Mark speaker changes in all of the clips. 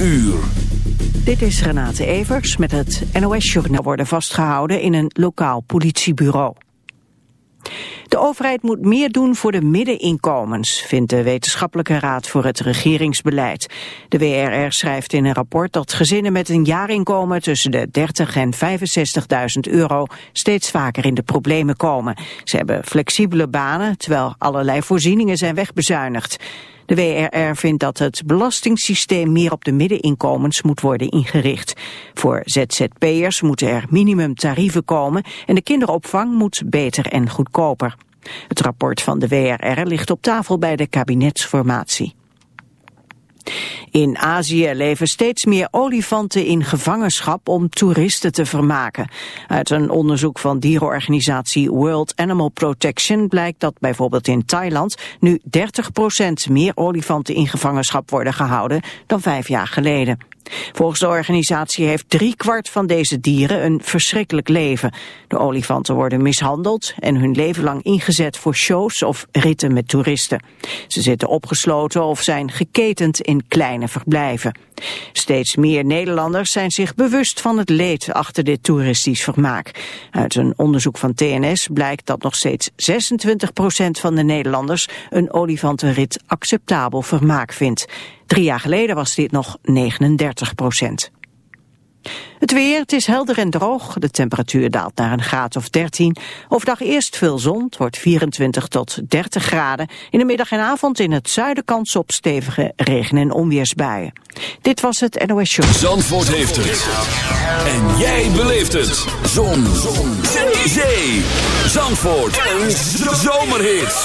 Speaker 1: uur.
Speaker 2: Dit is Renate Evers met het NOS-journaal worden vastgehouden in een lokaal politiebureau. De overheid moet meer doen voor de middeninkomens, vindt de Wetenschappelijke Raad voor het Regeringsbeleid. De WRR schrijft in een rapport dat gezinnen met een jaarinkomen tussen de 30 en 65.000 euro steeds vaker in de problemen komen. Ze hebben flexibele banen, terwijl allerlei voorzieningen zijn wegbezuinigd. De WRR vindt dat het belastingssysteem meer op de middeninkomens moet worden ingericht. Voor ZZP'ers moeten er minimumtarieven komen en de kinderopvang moet beter en goedkoper. Het rapport van de WRR ligt op tafel bij de kabinetsformatie. In Azië leven steeds meer olifanten in gevangenschap om toeristen te vermaken. Uit een onderzoek van dierenorganisatie World Animal Protection blijkt dat bijvoorbeeld in Thailand nu 30% meer olifanten in gevangenschap worden gehouden dan vijf jaar geleden. Volgens de organisatie heeft driekwart van deze dieren een verschrikkelijk leven. De olifanten worden mishandeld en hun leven lang ingezet voor shows of ritten met toeristen. Ze zitten opgesloten of zijn geketend in kleine verblijven. Steeds meer Nederlanders zijn zich bewust van het leed achter dit toeristisch vermaak. Uit een onderzoek van TNS blijkt dat nog steeds 26% van de Nederlanders een olifantenrit acceptabel vermaak vindt. Drie jaar geleden was dit nog 39 procent. Het weer, het is helder en droog. De temperatuur daalt naar een graad of 13. Overdag eerst veel zon, het wordt 24 tot 30 graden. In de middag en avond in het zuiden kans op stevige regen- en onweersbuien. Dit was het NOS Show.
Speaker 1: Zandvoort heeft het. En jij beleeft het. Zon. zon. Zee. Zandvoort. Een zomerhit.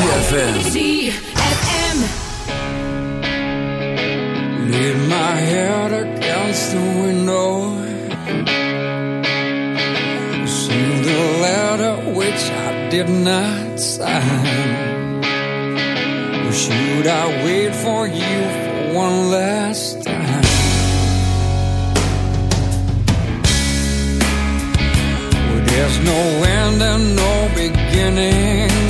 Speaker 1: ZFM.
Speaker 3: Laid my head against the window. Sealed the letter which I did not sign. Or should I wait for you for one last time? Well, there's no end and no beginning.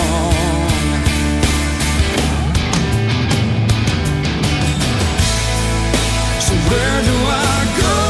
Speaker 3: Where do I go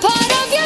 Speaker 4: part of your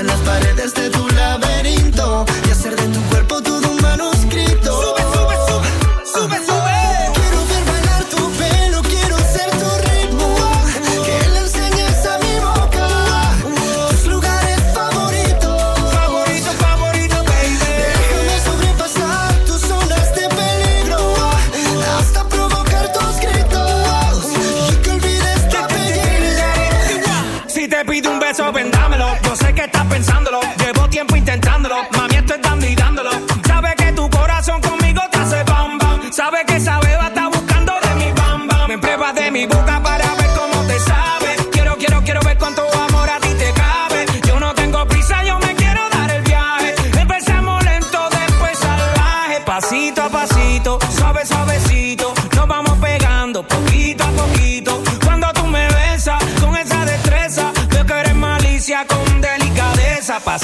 Speaker 5: en las paredes de tu laberinto.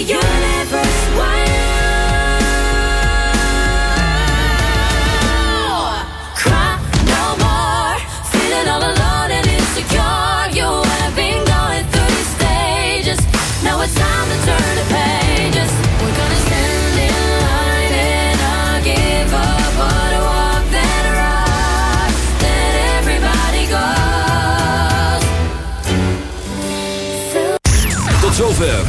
Speaker 6: universe